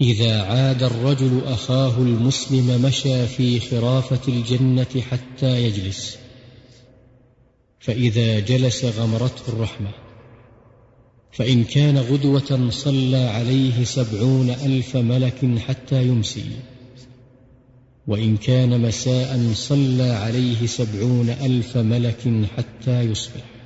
إذا عاد الرجل أخاه المسلم مشى في خرافة الجنة حتى يجلس فإذا جلس غمرته الرحمة. فإن كان غدوة صلى عليه سبعون ألف ملك حتى يمسي وإن كان مساء صلى عليه سبعون ألف ملك حتى يصبح.